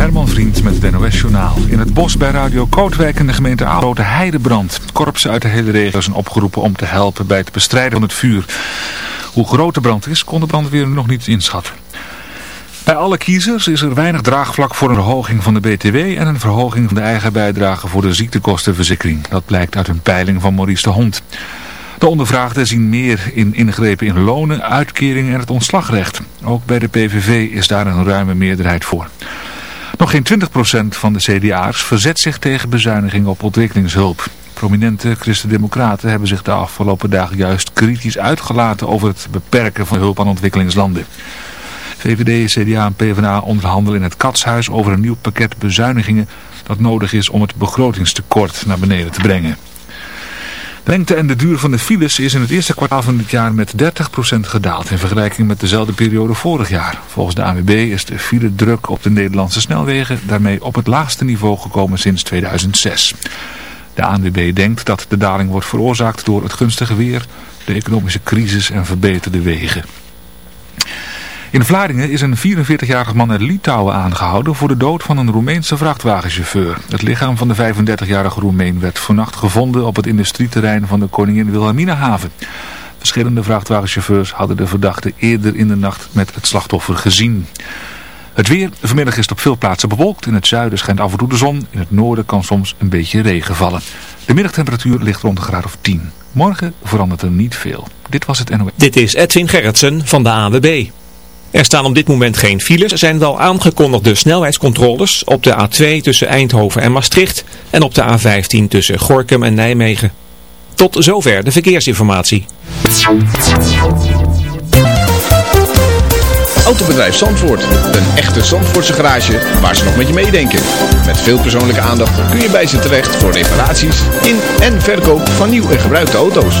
Herman Vriend met het NOS Journaal. In het bos bij Radio Kootwijk in de gemeente Aalgrote heidebrand. Korpsen uit de hele regio zijn opgeroepen om te helpen bij het bestrijden van het vuur. Hoe groot de brand is, kon de brandweer nog niet inschatten. Bij alle kiezers is er weinig draagvlak voor een verhoging van de BTW en een verhoging van de eigen bijdrage voor de ziektekostenverzekering. Dat blijkt uit een peiling van Maurice de Hond. De ondervraagden zien meer in ingrepen in lonen, uitkeringen en het ontslagrecht. Ook bij de PVV is daar een ruime meerderheid voor. Nog geen 20% van de CDA'ers verzet zich tegen bezuinigingen op ontwikkelingshulp. Prominente christendemocraten hebben zich de afgelopen dagen juist kritisch uitgelaten over het beperken van hulp aan ontwikkelingslanden. VVD, CDA en PvdA onderhandelen in het Katshuis over een nieuw pakket bezuinigingen dat nodig is om het begrotingstekort naar beneden te brengen. Lengte en de duur van de files is in het eerste kwartaal van dit jaar met 30% gedaald in vergelijking met dezelfde periode vorig jaar. Volgens de AWB is de file druk op de Nederlandse snelwegen daarmee op het laagste niveau gekomen sinds 2006. De ANWB denkt dat de daling wordt veroorzaakt door het gunstige weer, de economische crisis en verbeterde wegen. In Vlaardingen is een 44-jarige man uit Litouwen aangehouden voor de dood van een Roemeense vrachtwagenchauffeur. Het lichaam van de 35-jarige Roemeen werd vannacht gevonden op het industrieterrein van de Koningin Wilhelmina haven. Verschillende vrachtwagenchauffeurs hadden de verdachte eerder in de nacht met het slachtoffer gezien. Het weer, vanmiddag is het op veel plaatsen bewolkt. In het zuiden schijnt af en toe de zon. In het noorden kan soms een beetje regen vallen. De middagtemperatuur ligt rond een graad of 10. Morgen verandert er niet veel. Dit was het NOS. Dit is Edwin Gerritsen van de AWB. Er staan op dit moment geen files. Er zijn wel aangekondigde snelheidscontroles op de A2 tussen Eindhoven en Maastricht en op de A15 tussen Gorkum en Nijmegen. Tot zover de verkeersinformatie. Autobedrijf Zandvoort. Een echte Zandvoortse garage waar ze nog met je meedenken. Met veel persoonlijke aandacht kun je bij ze terecht voor reparaties in en verkoop van nieuw en gebruikte auto's.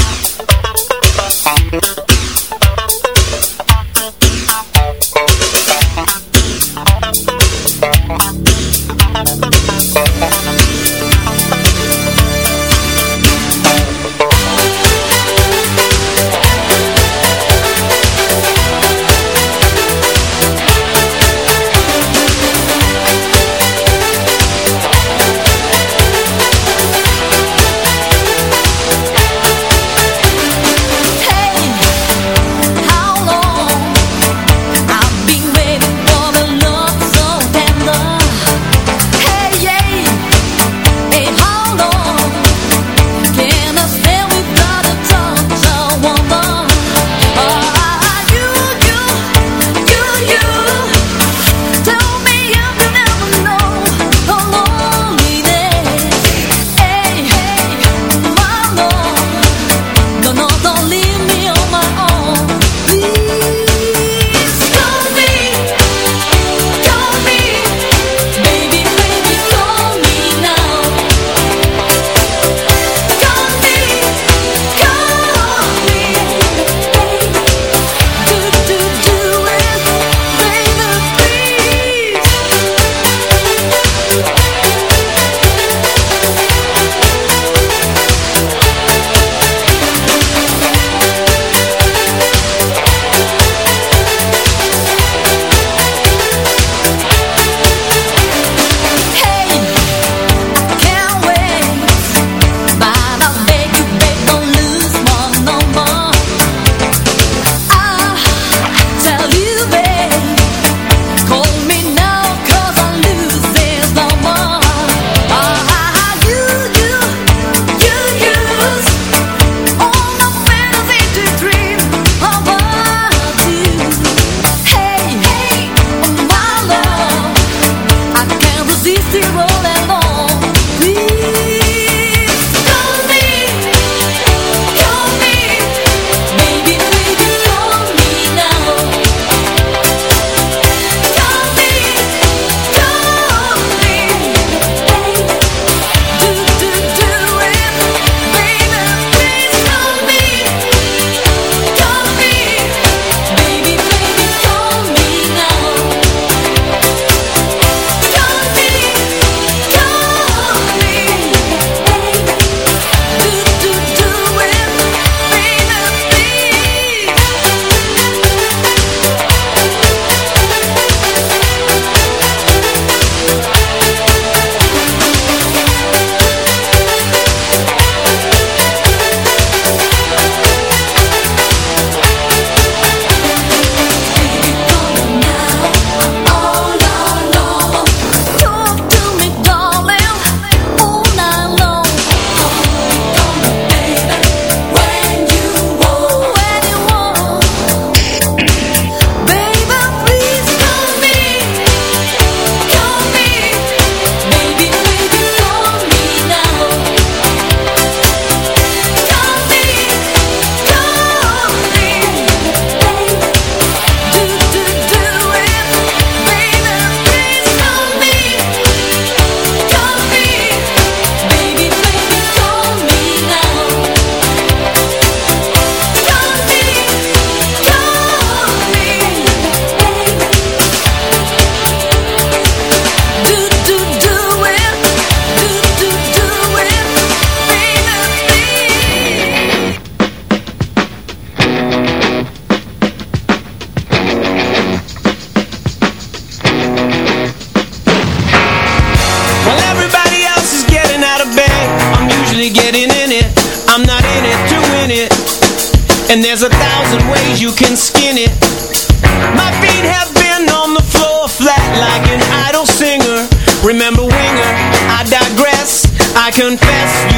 Remember Winger, I digress, I confess.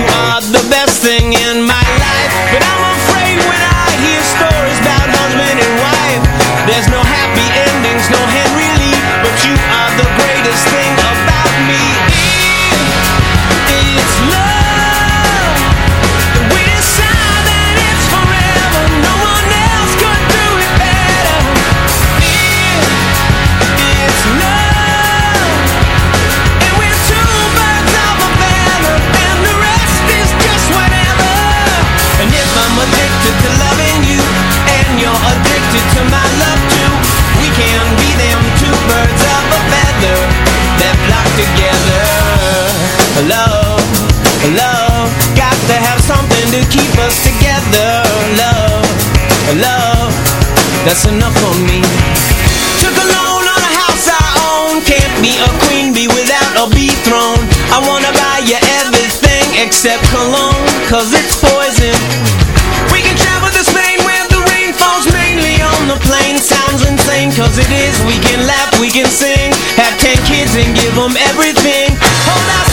Except cologne cause it's poison. We can travel to Spain where the rain falls mainly on the plane. Sounds insane cause it is. We can laugh, we can sing. Have ten kids and give them everything. Hold out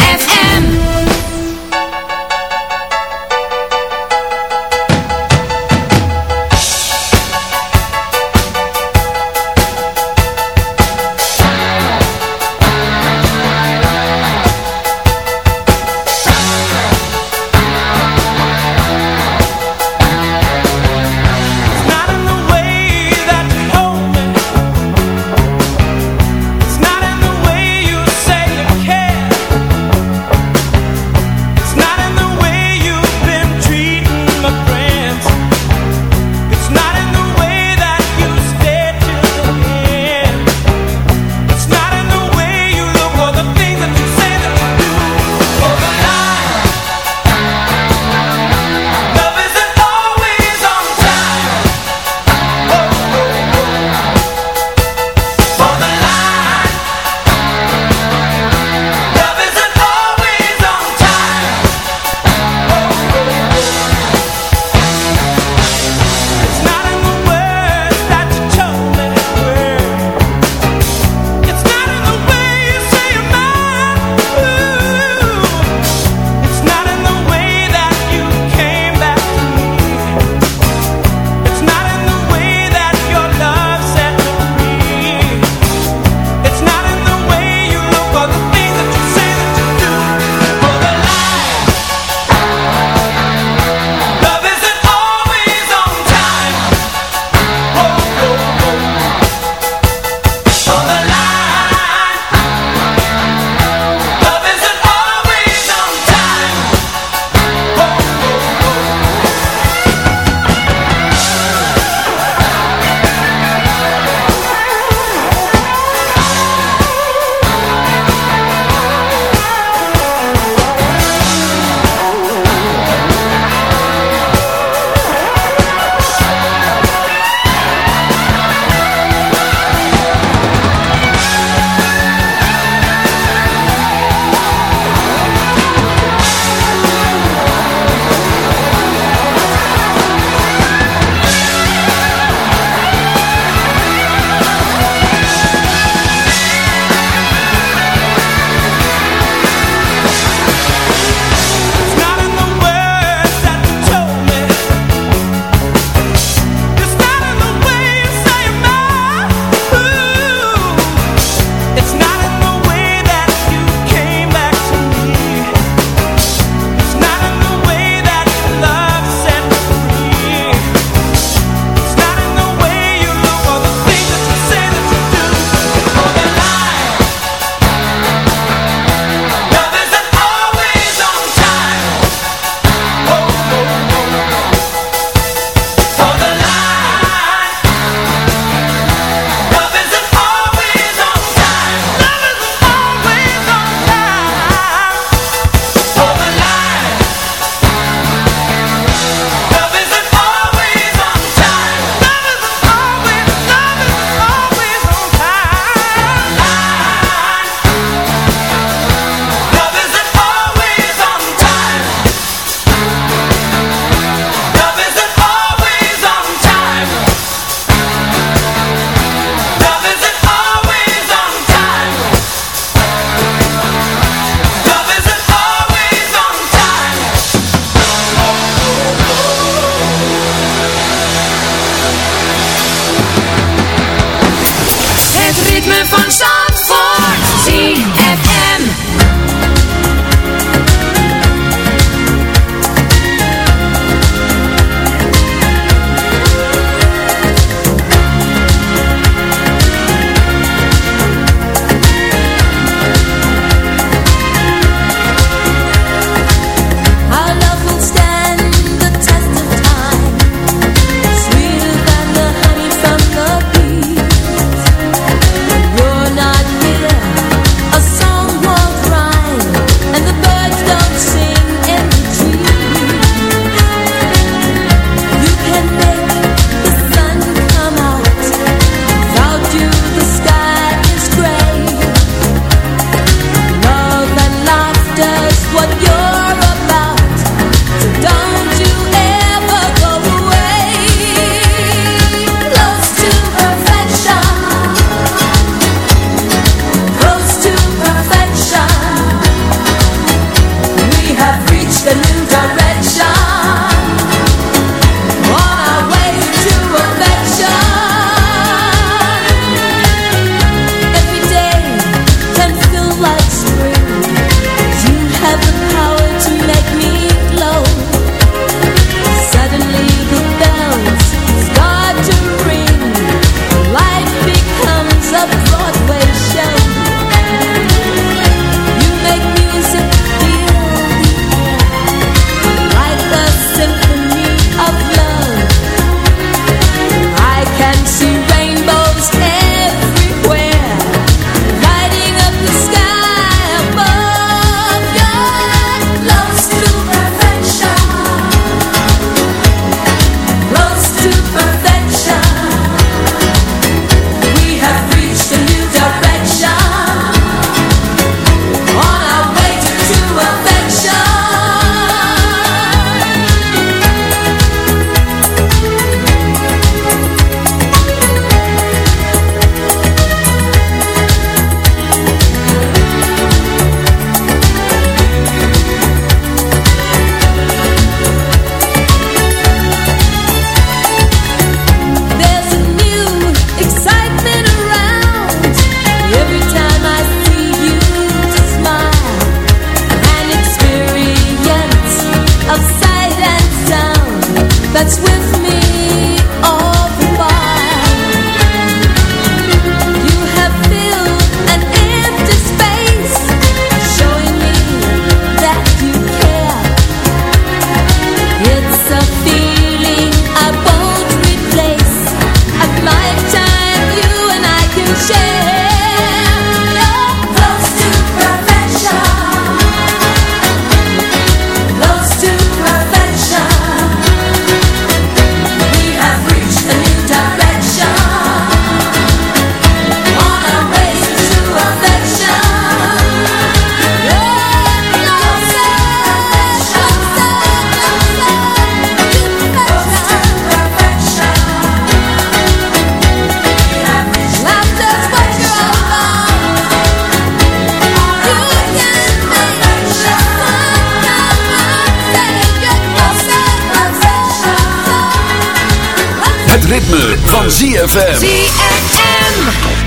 Ritme van ZFM. ZFM.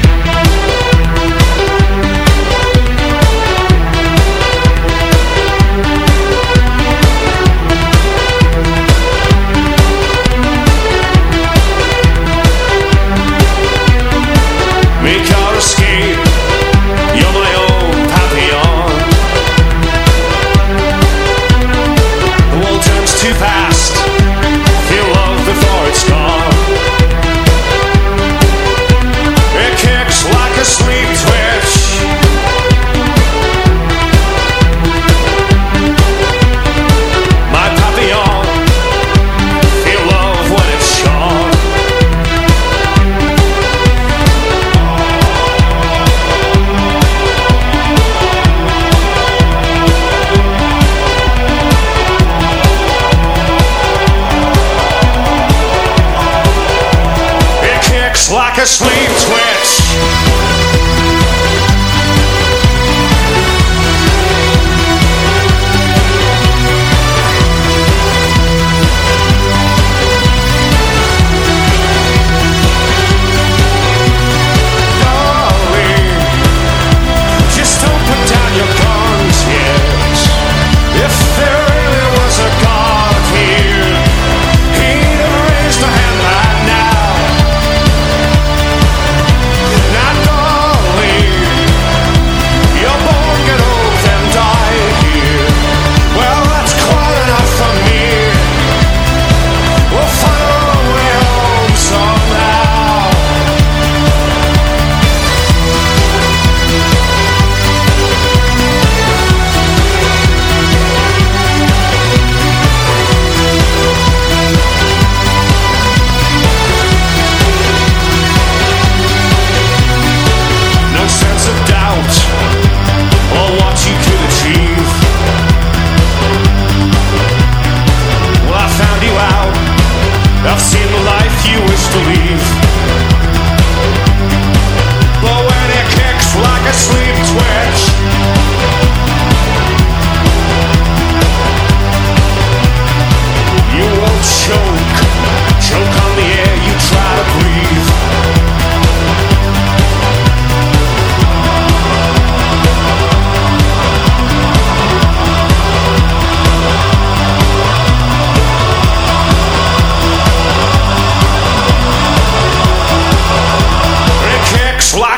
Just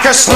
like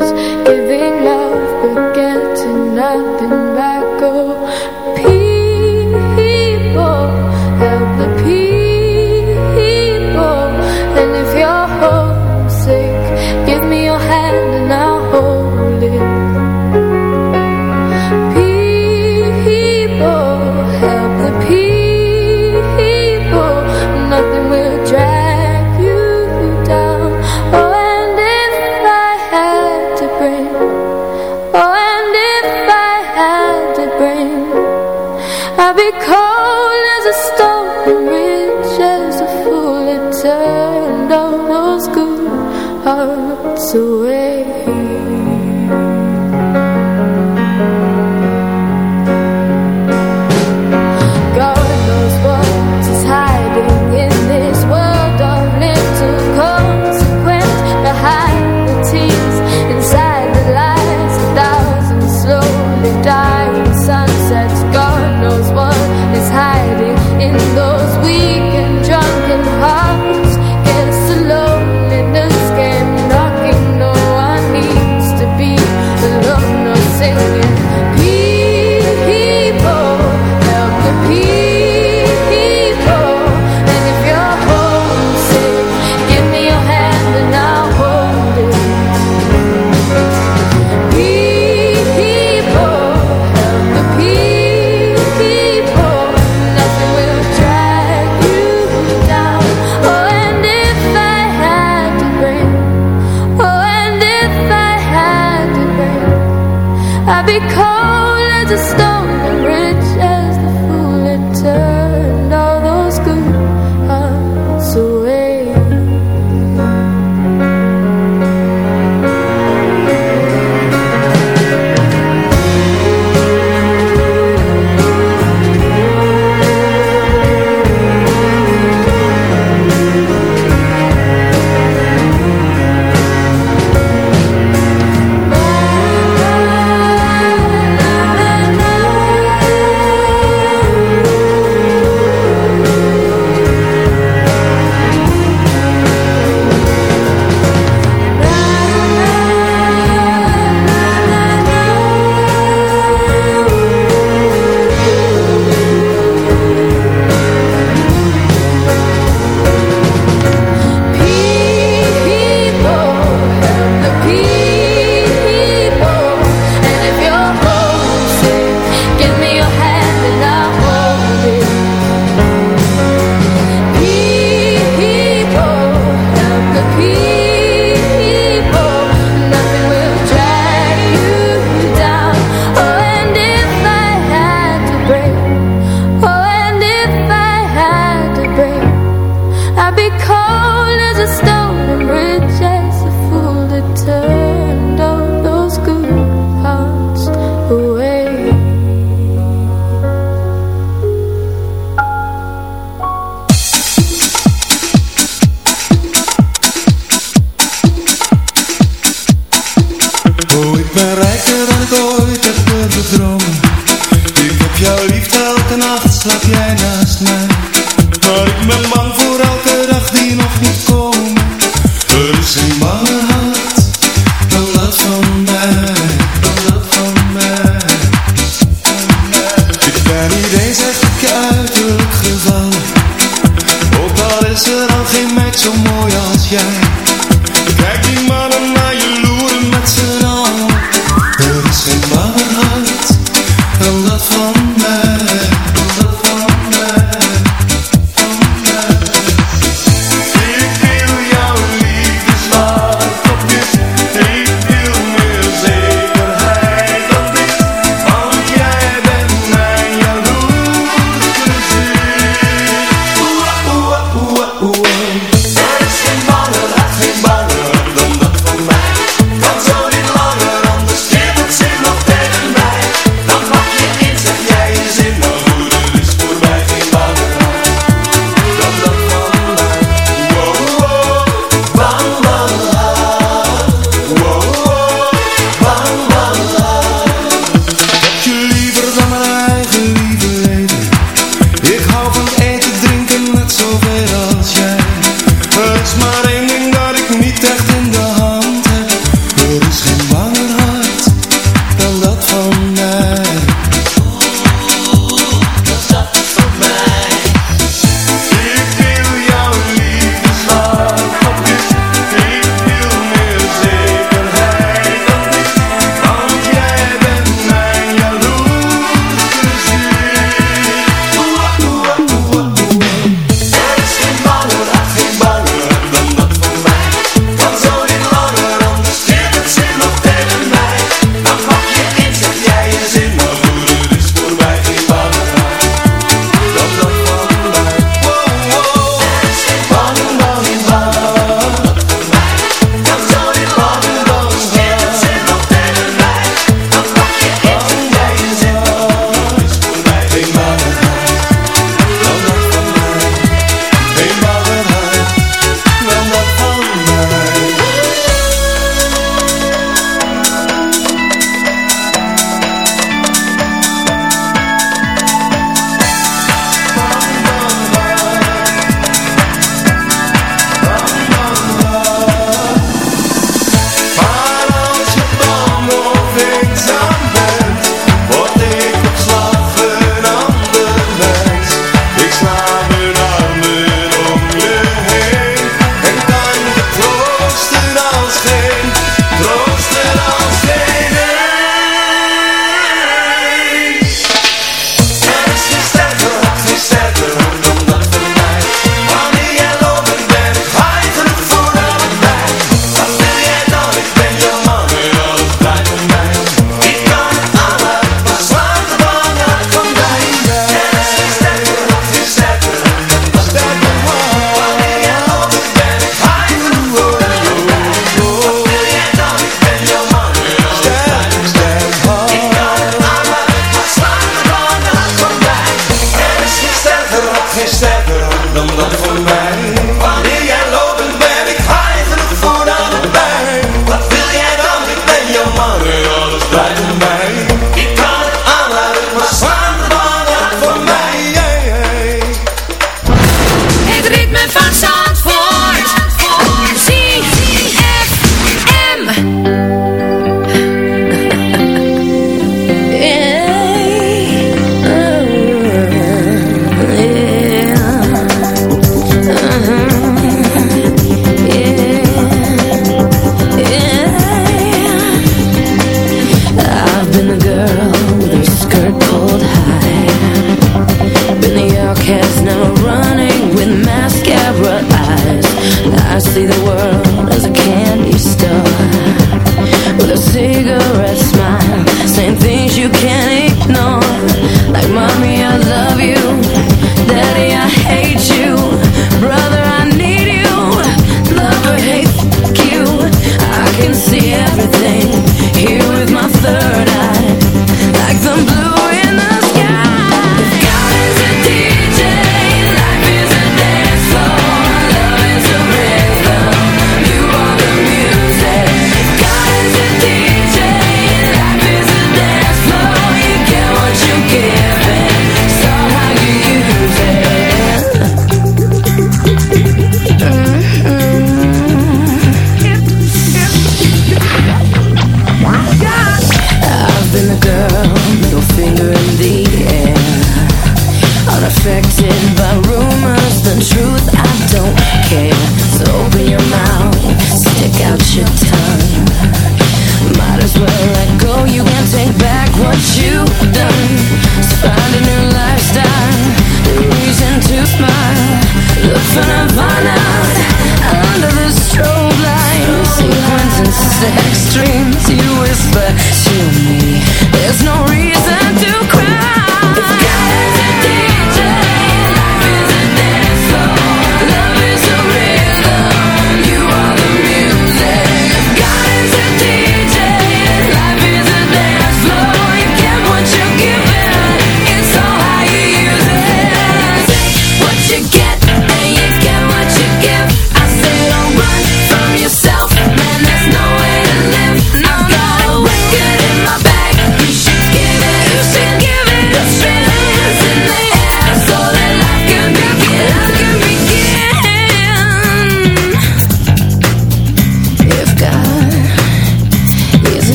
because